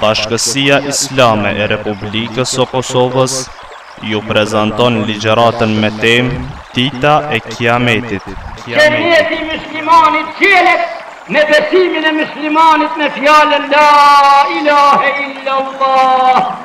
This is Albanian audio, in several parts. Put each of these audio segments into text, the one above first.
Bashkësia Islame e Republikës së Kosovës ju prezanton ligjëratën me temë Dita e Kiametit. Xheneti i Myslimanit çelet me besimin e Myslimanit me fjalën La ilahe illallah.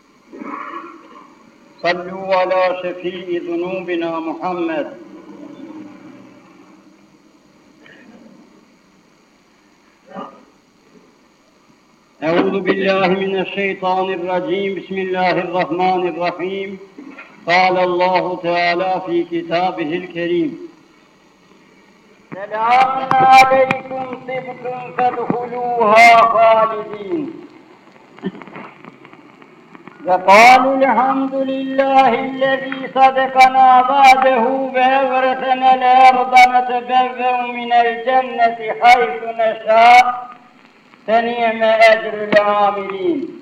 صلوا على شفيء ذنوبنا محمد أعوذ بالله من الشيطان الرجيم بسم الله الرحمن الرحيم قال الله تعالى في كتابه الكريم سلام عليكم طبتم فادخلوها خالدين وقالوا الحمد لله الذي صدقنا بعده وأورثنا الأرض نتبوأ من الجنة حيث نشاء فنعم أجر العاملين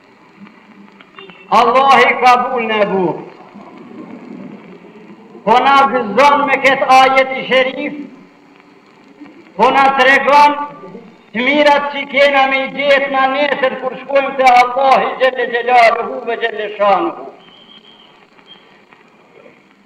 Allahi kabul e buftë. Po na gëzon me këtë ajeti sherif, po na tregon të mirat që i kena me i gjetë na nesër kur shkojmë te Allahi xhele xhelaluhu ve xhele shanuhu.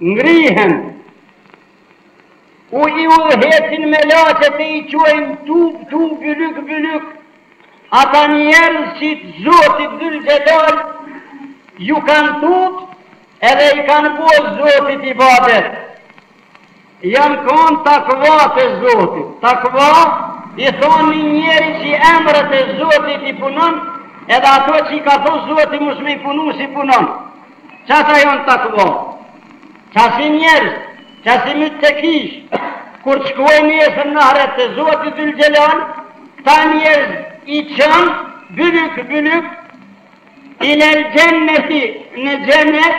Ngrihen. U i udhëhecin melaqet e i çojnë tub tub bylyk bylyk ata njerëz që Zotit Dhul Xhelal ju kanë tut edhe i kanë bo Zotit ibadet. Jan kon takva te Zotit. Takva i thonë një njeri që emrat e Zotit i punon edhe ato që i ka thon Zoti mos me i punu s'i punon. Qata janë takva. Qasi njerëz, qasi mytteki, kur të shkojnë nesër n'ahiret te Zoti dhul xhelal, këta njerëz i çojnë bylyk bylyk ilel xhenneti në xhennet,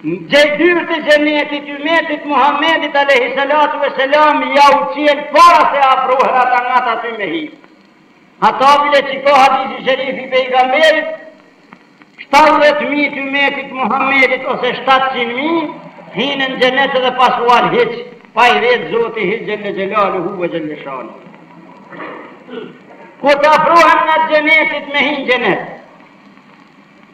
Që dyert e xhenetit ymetit Muhammedit alejhi selatu ve selam jau çelin para se afrohen ata ngat aty me hi. Hatta bile qi ka hadisi sherifi i pejgamberit 70.000 të ymetit Muhammedit ose 700.000 hinë në xhenet edhe pa sual hiç pa i vet zoti hiç xhele xhelaluhu ve xhele shanuhu. Kur të afrohen ngat xhenetit me hinë xhenet.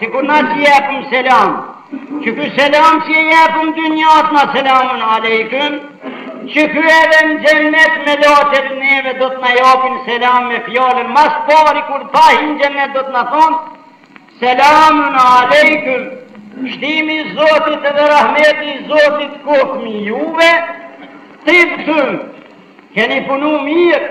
Sikur na që jepëm selam, qeky selam që e jepëm n'dynja na selamun alejkum, qeky edhe në xhennet melaqet neve do të na japin selam me fjalën mas pari kur pa hi në xhennet do të na thonë selamun alejkum, shtimi i Zotit dhe rahmeti i Zotit qoftë mbi juve, tibtum, keni punu mirë,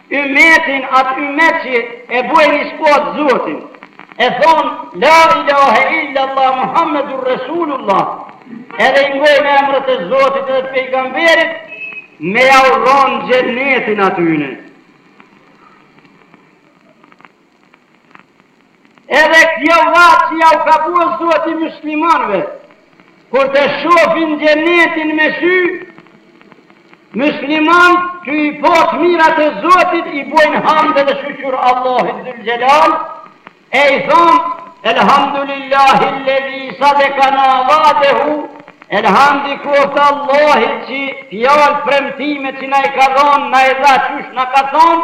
Ymmetin at ymmet qe e bojn ispat Zotin e thon la ilahe illa Allah Muhammedur Resulullah edhe i ngojn emrat e Zotit edhe të pejgamberit me jau dhon xhennetin atyne. Edhe kjo vad që jau ka bo Zoti myslimanëve, kur të shofin xhenetin me sy, mysliman tuj i pa të mirat e Zotit i bojnë hamd edhe shyqyr Allahit Zylxhelal e i thonë Elhamdulillahilledhi sadekana vadehu Elhamd i qoftë Allahit që fjalë premtimet që na i ka dhënë na i dha qysh na ka thonë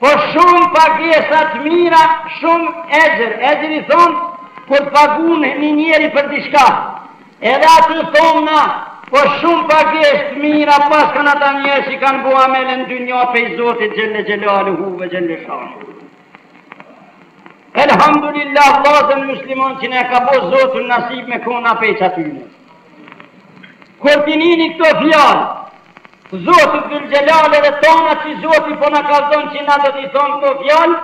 Po shum pagesa të mira shum exhër exhër i thonë kur pagun një njeri për diçka edhe ata thonë na po shum pages të mira paskan ata njerëz që kan bo amel në dynja pej zotit xhelle xhelaluhu ve xhelle shanuhu Elhamdulillah vllazën muslimon që ne ka bo Zotyn nasib me kon na pej qatyne Kur t'i nini këto fjallë Zoti Dhullxhelal edhe tona që Zoti po na kallzon që na do t'i thonë këto fjalë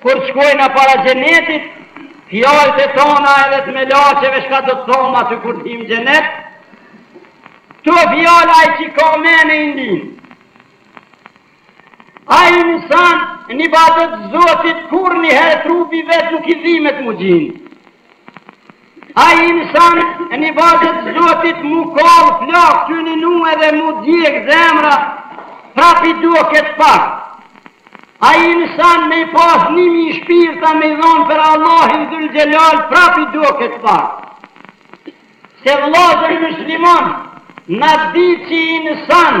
kur të shkojna para xhenetit, fjalët e tona edhe të melaçeve çka do të thonë aty kur të him xhenet. Këto fjalë ai që ka men e i ndin. Ai insan në ibadet Zotit kurrë një herë trupi i vet nuk i dhimet mu gjinë. Ai insan në ibadet Zotit mu kall flakë që një nue dhe mu djekë zemra prapë i duket pak. Ai insan me i pasë një mijë shpirta me i dhonë për Allahin Dhulxhelal prapë i duket pak. Se vllazën muslimon në ditë që insan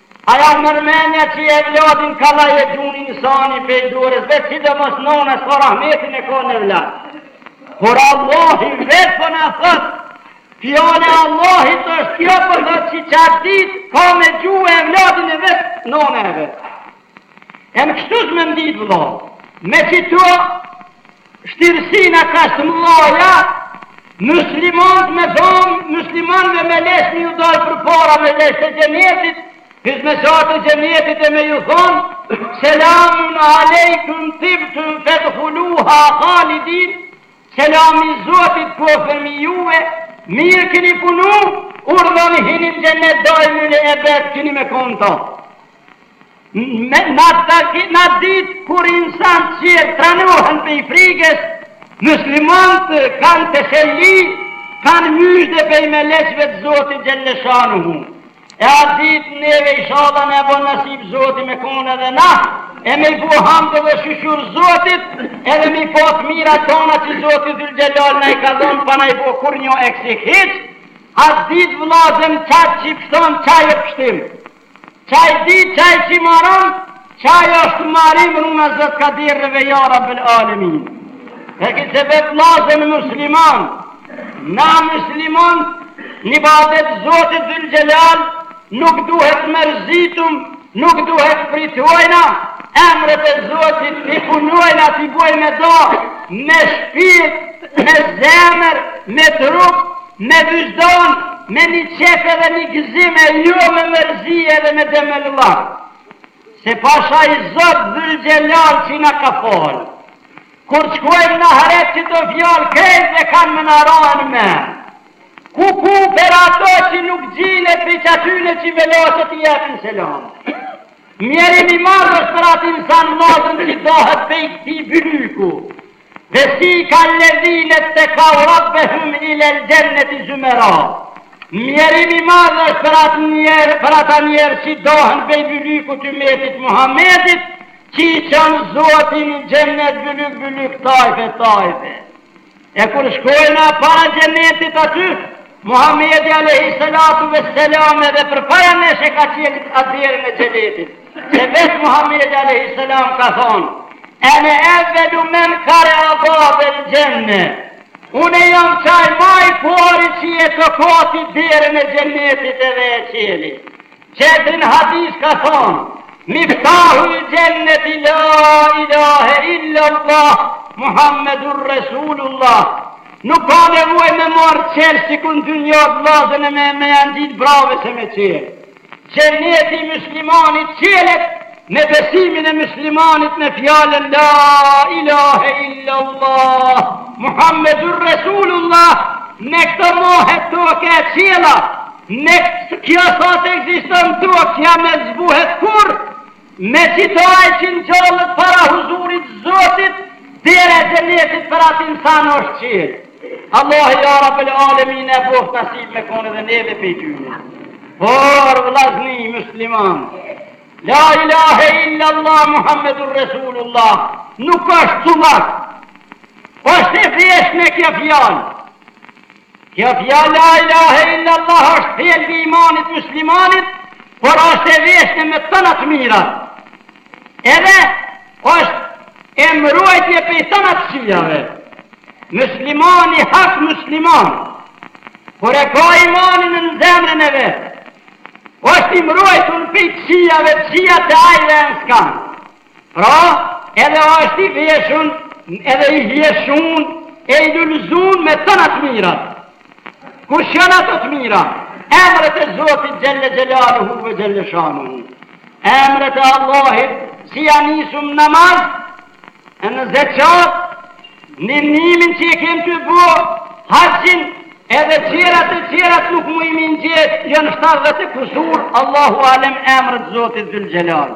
A ja merr mendja që evladin kollaj e gjun insani prej dorës vet sidomos nonës po rahmetin e ka në evlad. Por Allahi vetë po na thotë Fjala e Allahit është kjo po thotë që qatë dit ka me gju evladin e vet, nona e vet. E më kështu zë me më ditë vlla, me që të Vështirësina kaq të mëdha, myslimanët me dhom, myslimanëve meleçt me ju dalë përpara meleçt e xhenetit, hizmetarët e xhenetit e me ju thonë, selamun alejkum tibtum fedhuluha khalidin, selami i Zotit qoftë mbi juve, mirë keni punu, urdhëroni hini në xhenet daimen ebed keni me kon n'ta. Në atë ditë kur insant e tjerë tranohen prej frigës, myslimanët kanë teselli, kanë myzhde prej melekëve të Zotit xhelle shanuhu. E atë ditë neve ishalla na e bën nasip Zoti me kon edhe na, e me i bo hamd dhe shyqur Zotit, edhe me i pa të mirat tona që Zoti Dhylxhelal na i ka dhënë pa na i bo kurrë njo eksik hiç, atë ditë vëllazën qaj qi pshton qaj e pshtim. Qaj di, qaj qi maron, qaj është marim runa Zot kadir neve ja rabbel alemin e ki se vet vllazen musliman na musliman n'ibadet zotit dhul xhelal nuk duhet mërzitum nuk duhet pritojna emrat e Zotit ti punojna t'i bojmë, do me shpirt me zemer me trup Me vyxhdon, me ni qef edhe ni gëzim e jo me merzi edhe me dembellak. Se pasha i Zot dhylxhelal që na ka fol. Kur shkojmë në ahiret qëto fjalë krejt e kanë me na ra në men. Ku ku per ato që nuk gjinden prej qatyne që melaqet i jepin selam. Mjerim i madh është për atë insan madhën që dohet pej këtij bylyku. Vesika lledhinet tekau rabbehum ilel xhenneti zumera, Mjerim i madh është për atë njerë, për ata njerë që dohen prej bylykut ymetit Muhammedit, që i çon Zoti në xhennet bylyk bylyk tajfe tajfe. E kur shkojna para xhennetit aty, Muhammedi alejhi selatu vesselam edhe përpara nesh e ka çelë derën e xhennetit. Se vetë Muhammedi alejhi selam ka thonë: "Ene evvelu men kare'a babel xhenne", Unë jam qaj ma i pari qi e tokati derën e Xhennetit edhe e çeli. Qetrin hadis ka thonë, Miftahul xhenneti la ilahe illallah Muhammedur Resulullah, Nuk ka nevojë me marrë çelës sikur në dynja vëllazën e me ja ngjit bravës se me çelë. Xheneti i myslimanit çelet me besimin e myslimanit në fjalën La ilahe illallah Muhammedun Resulullah me këtë mohet toka e qiella, e kjo sa të ekziston toka s'ka me zbuhet kurrë Me qita që ngjallet para huzurit Zotit dera e xhenetit për atë insan është çel. Allahi ja Rabbel Alemin e boft nasib me kon edhe neve pej tyre. Por vllazni musliman, La ilahe illa Allah Muhammedur Resulullah nuk është cullak. Po është e veshme kjo fjalë. Kjo fjalë la ilahe illallah është thelbi i imanit muslimanit, por është e veshme me tëna të mirat. Edhe është e mrojtje prej tëna të këqijave. Muslimani hak musliman, por e ka imanin në zemrën e vet. Është i mrojtun pej të këqijave, të këqijat te ai ven s'kanë. Pra, edhe është i veshun, edhe i hijeshun, e i lulëzun me tana të mirat. Kush janë ato të mira? Emret e Zotit Xhelle Xhelaluhu ve Xhelle Shanuhu. Emret e Allahit, si janë isum namaz, e në zeqat, ninimin që e kem tu bo, haxhin, edhe tjerat e tjerat nuk muj m'i njehë, janë 70 e kusur, Allahu Alem emret e Zotit Dhul Xhelal.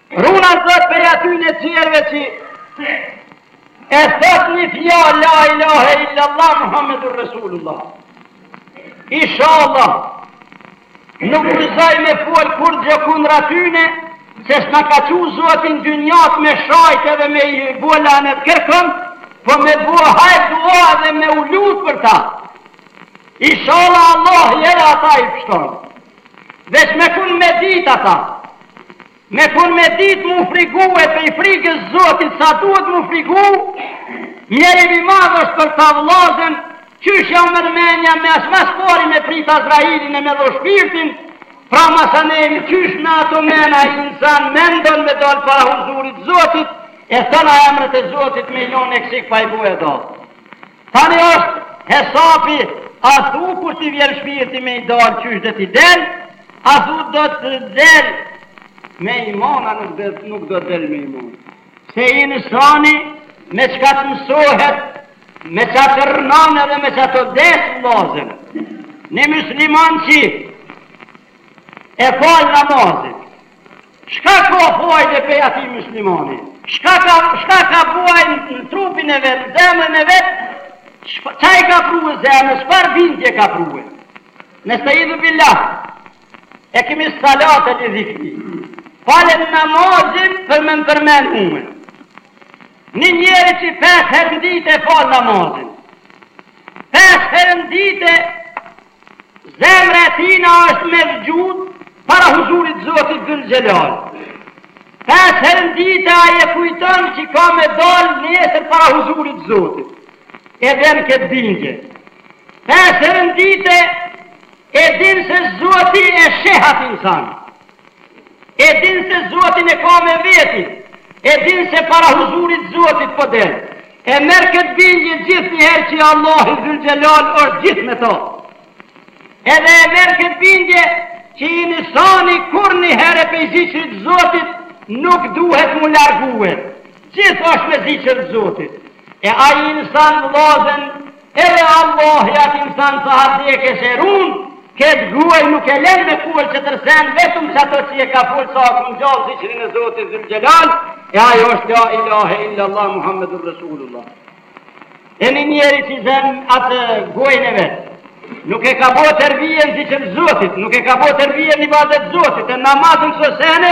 Runa Zot pej atyne tjerve që e thot një fjalë la ilahe illallah Muhammedur Resulullah. Ishallah, nuk përzaj me fol kurgjo kundra tyne, se s'na ka çu Zoti në dynja me shajt edhe me bo lanet kërkon, po me bo hajr dua edhe me u lut për ta. Ishallah Allahi edhe ata i pështon. Veç me kun me dit ata. Me kun me dit mu frigue pej frigës Zotit sa duhet mu frigu, mjerim i madh është për këta vëllazën, qysh jau merr menja me as ma s'pari me prit Azrailin e me dhon shpirtin, pra masanej qysh me ato mena ai insan mendon me dal para huzurit Zotit e tana emret e Zotit me i lon eksik pa i bo eda. Tani është hesapi a thu kur t'i vjen shpirti me i dal qysh do t'i del a thu do të del me iman a nuk do nuk do del me iman se insani me çka të mësohet me qato rrnon edhe me qato des vllazen një musliman që e fal namazin Çka ka fajde pej atij myslimani? Çka ka, çka ka bo ai në trupin e vet, në zemrën e vet? Çka i ka prue zemrës, çfarë bindje ka prue? Nestaidhu billah. Ekimis-salate li dhikri. Fale namazin për me më përmen mue. Një njeri që pesë herë në ditë e fal namazin. Pesë herë në ditë Zemra e tina është mevxhud para huzurit të Zotit Dhul Xhelal. Pesë herë në ditë ai e kujton që ka me dalë nesër para huzurit të Zotit. E bën këtë bindje. Pesë herë në ditë e din se Zoti e sheh atë insan. E din se Zotin e ka me veti. E din se para huzurit të Zotit po del. E merr këtë bindje gjithnjëherë që Allahu Dhul-Xhelal është gjithë me to. Edhe e merr këtë bindje që insani kurrnjëherë pej ziqrit Zotit nuk duhet mu largue. Gjithë është me ziqër të Zotit. E ai insan vëllazen Edhe Allahi at insan sa hati e ke sherun, ket goj nuk e len me fol qetër sen vetëm qato qi e ka fol sa u kon gjall zikrin e Zotit Zylxhelal e ajo është la ilahe illallah Muhammedur Resulullah. E një njeri që zem atë gojnë e vetë, nuk e ka bo terbije n'zikër Zotit, nuk e ka bo terbije n'ibadet Zotit, e namaz e kso sene,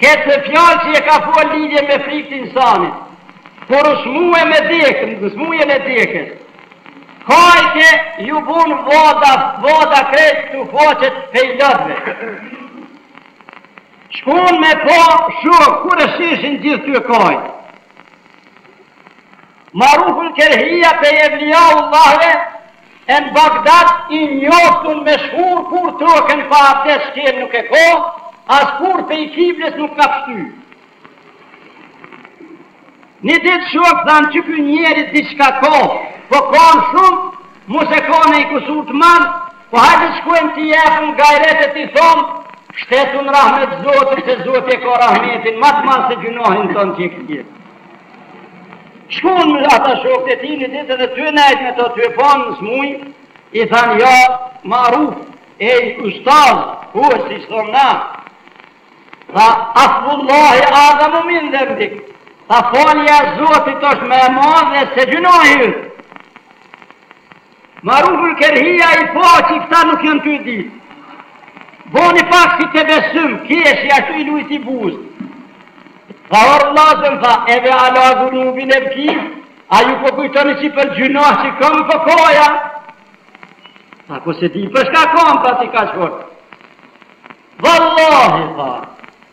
Ketë fjalë që e ka folë lidhje me frikë të insanit, kur u smue me dekë, në smujën e dekës. Kajke ju bunë vada, vada krejt këtu faqet pej lotëve. Shkonë me pa shokë, kur e sheshin gjithë ty kajtë. Maruful Kerhija pej Evlijaullahëve e në Bagdad i njoftun meshhur kurrë tokën pa abdes shkel nuk e ka, as kurrë pej kibles nuk ka pshty. Një ditë shokë thanë që ky njeri diçka ka, po kan shumë, mos e ka nonji kusur të madh, po hajde të shkojmë t'i japim gajret e t'i thomë, mshtetu n'rahmet Zotit se Zoti e ka rahmetin ma të madh se gjynahin ton që e ke ti. Shkun ata shokët e tij ni ditë edhe ty nejt me të dy pon në smuj, i thanë ja maruf, ej ustaz, ku është si shtonë na? Tha, afvullahi adhamu min dhenbik, tha falja zotit është ma e madhe se gjynahi. Maruful Kerhija i pa qi kta nuk jan ty di boni pak si tebessum keshi ashtu i lujti buz tha or vllazën tha eve ala dhunubi ebki a ju po kujtoni si për gjynah që kam po kaj a tha po s'e di për shka kan tha ti kaq fort vallahi tha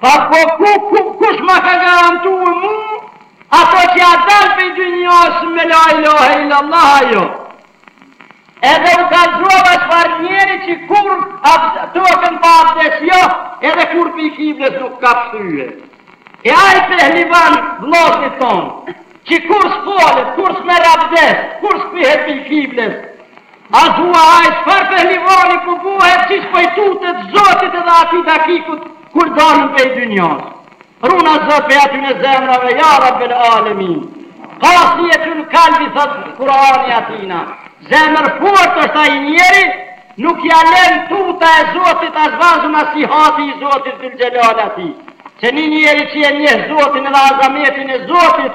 Pa po ku, ku, kush ma ka garantue mu, ato që a dal pej dynjasë me la ilahe illallah a jo. Edhe u ka zhova çfarë njeri që kurrë tokën pa abdes jo, edhe kurrë pej kibles nuk ka pshty. E ai pehlivan vllaznit tonë, që kurrë s'falet, kurrë s'merr abdes, kurrë s'kthihet pej kibles, A thua ai çfarë pehlivani po buhet si s'po i tutet zotit edhe atij dakikut kur dalin pej dynjasë. Runa zot pej atyne zemrave ja rabbel alemin. Kasijetun kalbi thot Kurani atina. Zemërfort është ai njeri nuk ja len tuta e zotit as vazu nasihati i zotit Zul Xhelal atij. Se ni njeri qi e njeh zotin edhe azametin e zotit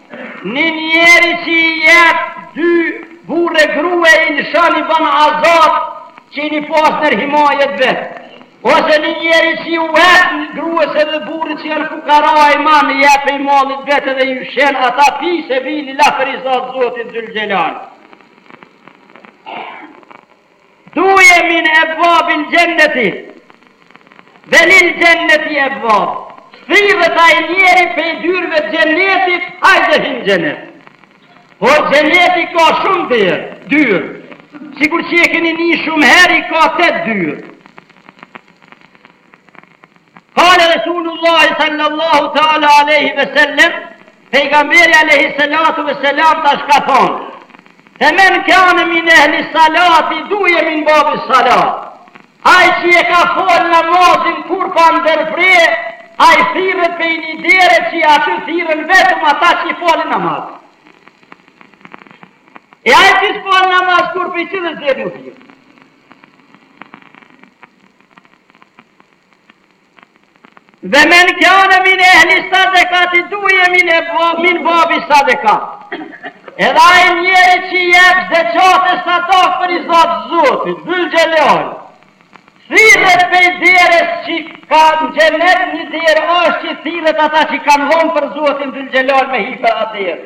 Një njeri që i jep dy burrë e grue i lëshon i bën azat që i kanë pas nër himajet vet. Ose një njeri që i jep grues edhe burrit që janë fukara i man i jep pej mallit vet edhe i ushqen ata fi sebilil-lah për rizat Zotit Zylxhelal. Duije min ebwabil xhenneti Ve lil xhenneti ebwab Thirret ai njeri prej dyrëve të xhenetit, hajde hi në xhenet. Por xheneti ka shumë derë, dyrë. Sikur që e keni nie shumë herë, i ka tetë dyrë. Kale Resulullahi sallallahu ta'ala aleyhi ve sellem, pejgamberi aleyhi salatu ve selam tash ka thonë, fe men kane min ehli salati, duije min babi salat, aj që e ka falë namazin kurr pa ndërpre, aj thirret pej një dere që aty thirren vetëm ata që falin namaz. E aj që s'fal namaz kurr pej asaj dere nuk thirret. Ve men kane min ehli sadekati duije min, e, min babi sadeka. Edhe ai njeri që jep zeqat e sadak për rizat Zotit dhul xhelal, thirret pej deres që ka në xhenet një derë, është që thirren ata që kanë dhonë për Zotin dhul xhelal me hi për atë derë.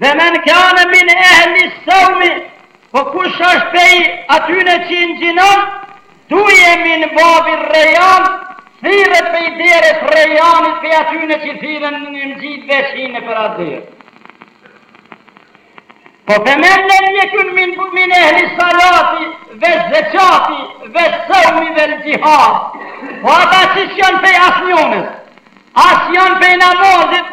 Ve men kane min ehli savmi, po kush është pej atyne që ngjinon, duije min babi rejan, thirret pej deres rejanit pej atyne që thirren ninimxhitë veç hijnë nëpër atë derë. Po fe men lem jekun min, min ehli salati, vez-zeqati, ves-savmi vel xhihad, po ata që s'janë pej asnjonës, as janë pej namazit,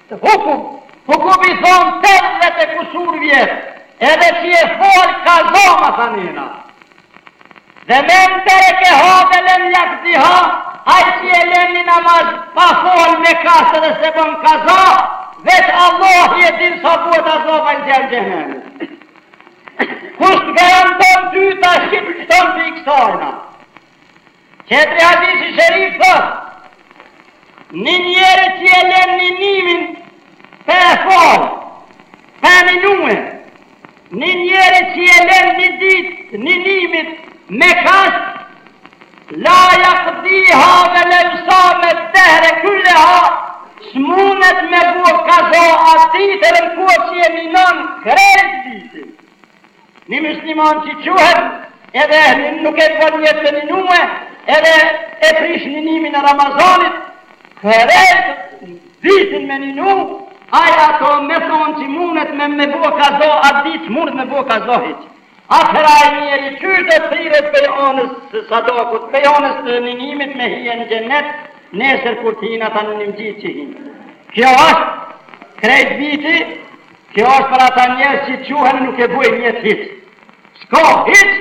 Hukum, hukum i thonë tetdhet e kusur vjet, edhe që e fal kaza masanejna. Ve men terekeha ve lem jakdiha, ai që e le një namaz pa falë me kast edhe s'e bon kaza, veç Allah i e dinë sa vuen azabin në xhehenem. Kush t'garanton ty tash që t'pshton pej kësajna. Tjetri hadith i sherif, Një njeri që e len ninimin pa e falë, pa ninue, një njeri që e len një ditë ninimit me kast, la yaqdiha wa law sama ad-dahra kullaha, s'mundet me bo kaza atë ditë edhe në koftë që e ninon krejt vitin. Një mysliman që çuhet edhe nuk e bën njet me ninue, edhe e prish ninimin e Ramazanit, krejt vitin me ninu, ai a don me thonë që mundet me me bo kaza atë ditë, mundet me bo kaza hiç. Atëherë ai njeri qysh dhe thirret prej anës së sadokut, prej anës të ninimit me hi në xhenet, nesër kur t'hin ata ninimxhitë që hinë. Kjo është krejt viti, Kjo është për ata njerëz që çuhen e nuk e bojn njet hiç. S'ka hiç!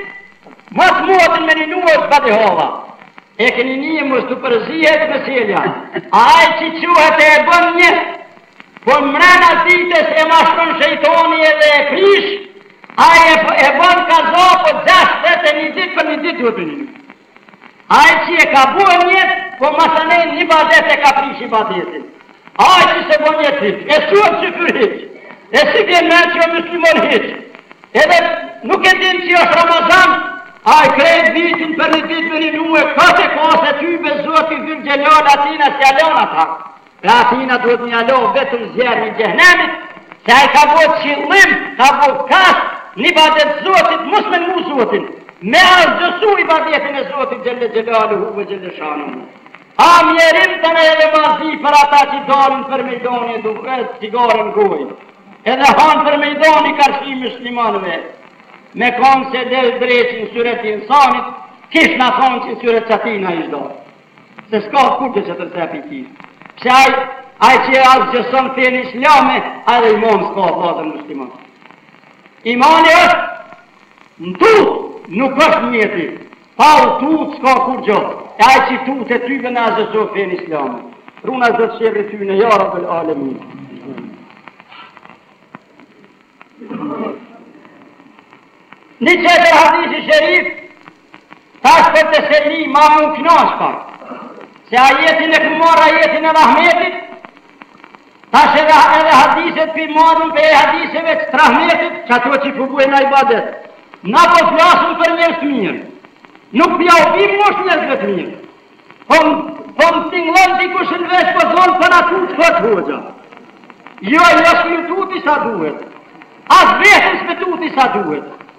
Motmotin me ninu është badihava. E keni ni, mos t'u përzihet meselja. Ai që çuhet e e bën njet, po mrena ditës e mashtron shejtani edhe e prish, ai e bën kaza po gjashtëdhetë e një ditë për një ditë duhet me ninu. Ai qi e ka bo njet po masanen ibadet e ka prish ibadetin ai qi s'e bon njet hiq e s'çuhet n'syfyr hiq e s'i vjen men qe o myslimon hiq edhe nuk e din qi është ramazan ai krejt vitin per një dit me ninue kate kase tybe zoti dhul xhelal atina s'ia lan ata Pra atina duhet m'ja la vetëm zjarri i xhehenemit, se ai ka bo qëllim, ka bo kast, n'ibadet t'Zotit, mos me ngu Zotin, me asgjësu ibadetin e Zotit xhel-le xhelaluhu ve xhel-le shanuhu. A mjerim të ne edhe ma zi për ata që dalin për mejdoni edhe cigaren n'goj, edhe hanë për mejdoni karshi myslimanëve, me konë se del dreqi n'syret të insanit, kish me konë që n'syret t'atina i shdojnë. Se s'ka kurrgjë që të rrse pi tij. Pse ai, ai që e asgjëson fenë islame, ai dhe iman s'ka vllazër musliman. Imani është në tut, nuk është në njeti. Pa u tut, s'ka kurrgjë. E ai që tutet tybe n'e asgjëson fenë islame. Runa Zot sherrit tyne ja rabbel alemin. Një tjetër hadithi sherif, Tash për teseli ma mu knaq pak, se ajetin e kom marrë ajetin e rahmetit, tash edhe, edhe hadiset po i marrum prej hadiseve të rahmetit, që ato që po bujna ibadet, na po flasëm për njerëz të mirë, nuk p'jau bimë mos njerëz të mirë, po më po tingllon dikush n'vesh po thonë po na tut fort hoxha. Jo, jo, s'po ju tuti sa duhet, as veten s'pe tuti sa duhet,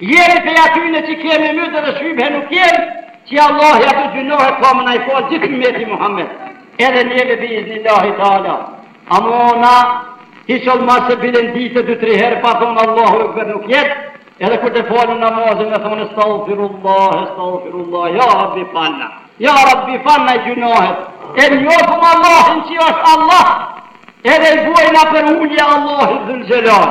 Jemi prej atyne që kemi ymyt edhe shyphe nuk jem që Allahi ato gjynohet ka me na i fal gjithë ymmeti Muhamed edhe neve bi iznillahi teala ama na hiq ollmase bile n'dite dy tri herë pa thonë Allahu ekber nuk jet edhe kur t'e falum namazin me thonë estagfirullah estagfirullah ja rabbi fal na ja rabbi fal na gjynohet e njofëm Allahin që është Allah edhe i buajna përulje Allahit dhul xhelal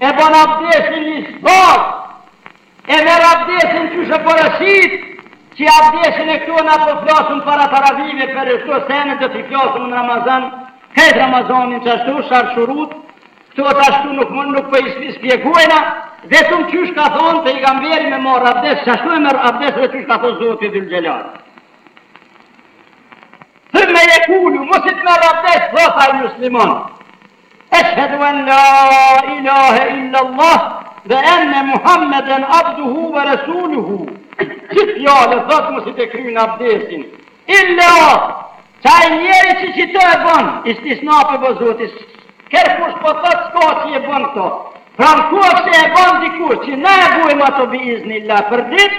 E bon abdesin isbag, e merr abdesin qysh e porositë, që abdesin e këtu na po flasim para taravive për këto sene do t'i flasim në Ramazan, krejt Ramazanin qashtu, shart shurut, këto tashtu nuk mund nuk po i spjegojna, vetëm qysh ka thonë pejgamberi me marr abdes, qashtu e merr abdes dhe qysh ka thonë Zoti Dhul Xhelal. Thumme jekulu, masi të merr abdes, thotë ai muslimon. Eshhedu en la ilahe illa Allah ve enne Muhammeden abduhu ve resuluhu. Qit fjalë e thot masi të kryn abdesin. Illa qaj njeri që qëtë e bon, istisna pe bo Zoti, kërkush po thot s'ka që e bon këto. Pra në koftë se e bon dikush që ne e bojmë ato bi iznil-lah për dit,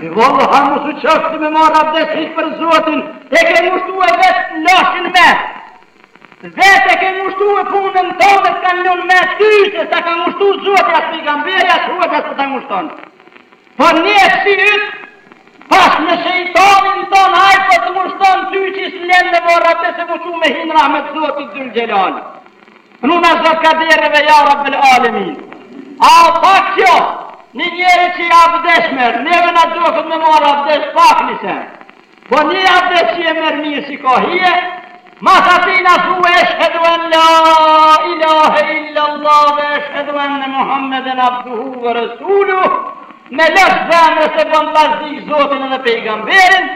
Ti valla mos u çosh ti me marr abdes hiç për Zotin, e ke ngushtue vetë lashin me. Vetë e ke ngushtue punën tone të kanë lënë me ty se s'ta ka ngushtu Zoti as pejgamberi as hoxha s'ta ngushton. Po nefsi yt bashkë me shejtanin ton ai po të ngushton ty që s'len me marr abdes e m'u çu me hi n'rahmet Zotit Zul Xhelal. Runa zot kadereve ja rabbel alemin. A pak kjo, një njeri qi abdes merr, neve na doket me marr abdes pak një sen. Po një abdes qi e merr mirë si ka hije, mas atina thue eshhedu en la ilahe illa Allah ve eshhedu enne Muhammeden abduhu ve resuluhu, me ihlas zemrës e bon tasdik zotin edhe pejgamberin,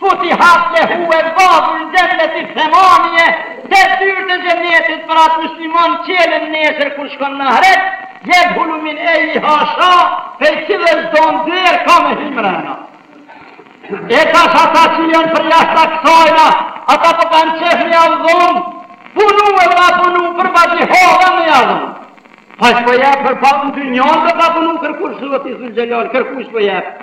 Futihat lehu ebvabul xhenneti themanije. Tetë dyrtë e xhenetit për atë muslimon qelen nesër kur shkon në ahiret, jedhulu min ejjiha sha prej cilës don derë ka me hy mrena. E tash ata që janë përjashta kësajna, ata po kanë qef me ja dhonë, punu e pa punu për badihava me ja dhonë. Tash po jep për pa në dynjan dhe pa punu kërkush zoti Zul Xhelal, kërkuj s'po jep.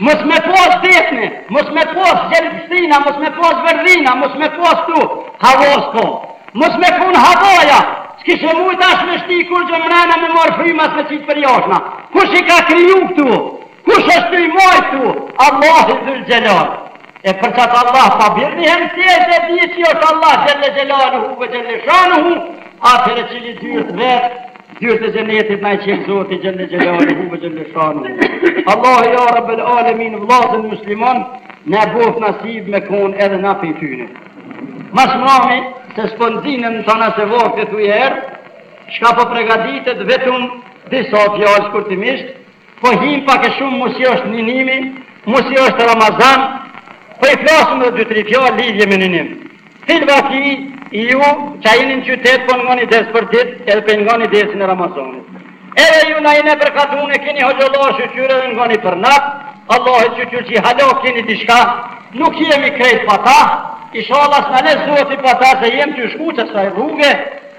Mos me pas detne, mos me pas gjelbërsina, mos me pas verdhina, mos me pas këtu, hava s'ka. Mos me kon havaja, s'kishe mujt tash me shti kurgjë mrena me marr frymë as me qitë përjashna. Kush i ka kriju këto? Kush është tuj majtë këto? Allahu Dhul Xhelal. E për qatë Allah pa birë një hemë si e dhe dhjë që është Allah xhelle xhelaluhu ve xhelle shanuhu, atëhere qili dyrtë vetë, Dyert e xhenetit na i qel Zoti xhelle xhelaluhu ve xhelle shanuhu. Allahu ja Rabbel Alemin vllazën musliman na boft nasib me kon edhe na pej tyne. Ma s'mrami se s'po nxinem në tana se vakti thuj e erdh, çka po pregaditet vetëm disa fjalë shkurtimisht, Po him pak e shumë masi është ninimi, masi është Ramazan, po i flasim dhe dy tri fjalë lidhje me ninim. Filvaki ju qa jeni në qytet po ngoni ders për dit edhe pe ngoni dersin e Ramazanit. Edhe ju na i nëpër katune keni hoxhollarë shyqyr edhe ngoni për nat, Allahit shyqyr qi halo keni dishka, nuk jemi krejt pa ta, ishalla s'na le Zoti pa ta se jem tu shku qasaj rruge,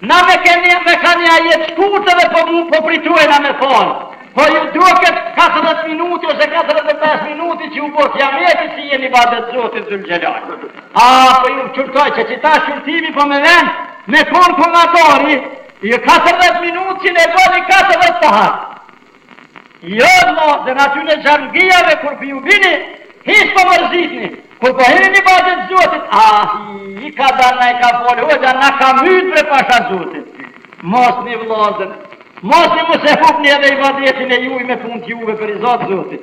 Na me keni me ka ni ajet shkurt edhe po mu po pritojna me fol po ju duket katërdhjetë minuti ose katërdhjetë e pesë minuti që u bo kiameti qi jeni n'ibadet Zotit zul xhelal a po ju qurtoj qe qita qurtimi po me ven me kon po nga dori ju katërdhjetë minuti që ne boni katërdhjetë sahat Jo vllazën atyne sharkijave kur piu bini hiç s'po mërzitni kur po hini në ibadet Zotit ahi ka dal na i ka fol hoxha na ka myt bre pasha Zotin mosni vllazën mosni mos e hupni edhe ibadetin e juj me punë t'juve për riza t'Zotit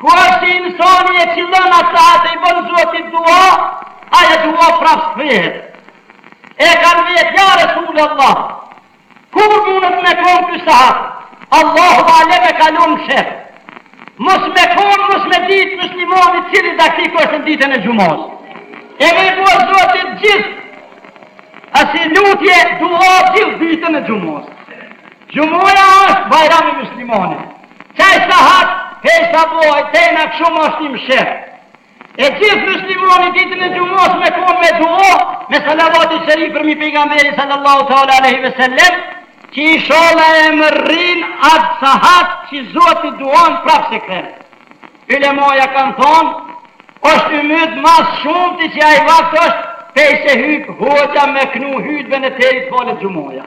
Ku është insani e qillon atë sahat e i bën Zotit dua, ajo dua prap s'kthehet. E kanë vetë ja Resul Allah. Kur mundet me kon ky sahat? Allahu alem e ka lon mshef. Mos me kon, mos me ditë muslimani cili dakik është në ditën e xhumos. E me bua Zotit gjithë asi lutje dua gjithë ditën e xhumos. Xhumoja është bajrami muslimanit. Qaj sahat, pej sabahi, tej n'akshom është i mshef. E gjithë muslimoni ditën e xhumos me konë me dua, me salavati sherif përmi pejgamberi sallallahu ta'ala aleyhi ve sellem, që ishalla e mrrin atë sahat që Zoti duan prapë s'e kthen. Ylemaja kanë thonë, është ymyt ma së shumti që ai vakt është, pej se hypë, hoxha me knu hytben tej t'falet xhumoja.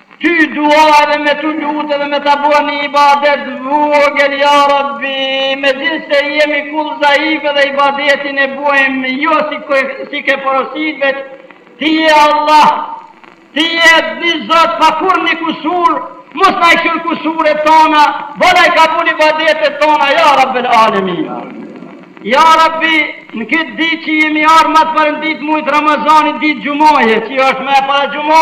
Ty dua edhe me t'u lutë edhe me ta bo ni ibadet t'vogel ja Rabbi megjithëse jemi kullë zaif edhe ibadetin e bojm jo si ke porosit veq Ti je Allah Ti je ni Zot pa kurr ni kusur mos na i kqyr kusuret tona bo na i kabul ibadetet tona ja Rabbel Alemin Ja Rabbi në kët dit që jemi ardh ma t'parën dit mujt Ramazanit dit Xhumaje që asht ma e par Xhuma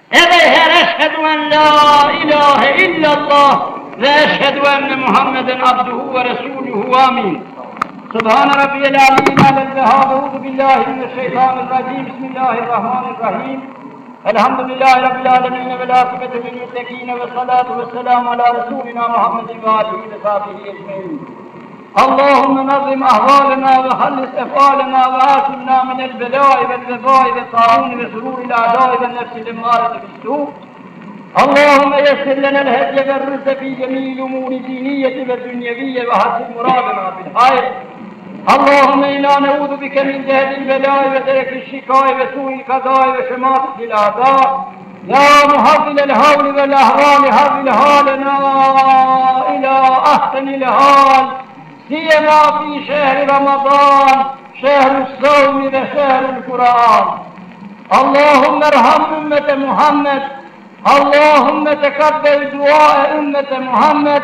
أبيها أشهد أن لا إله إلا الله وأشهد أن محمدا عبده ورسوله آمين سبحان ربي العلي على الذهاب أعوذ بالله من الشيطان الرجيم بسم الله الرحمن الرحيم الحمد لله رب العالمين والعاقبة للمتقين والصلاة والسلام على رسولنا محمد وآله وصحبه أجمعين اللهم نظم أهوالنا وخلص أفعالنا وآتمنا من البلاء والوباء والطاعون وشرور الأعداء والنفس الأمارة بالسوء اللهم يسر لنا الهدي والرزق في جميع الأمور الدينية والدنيوية وحسن مرادنا بالخير اللهم إنا نعوذ بك من جهد البلاء وترك الشكاء وسوء القضاء وشماتة الأعداء يا محفل الهول والأهوال هب الهالنا إلى أحسن الهال سيما في شهر رمضان شهر الصوم وشهر القرآن اللهم ارحم أمة محمد اللهم تقبل دعاء أمة محمد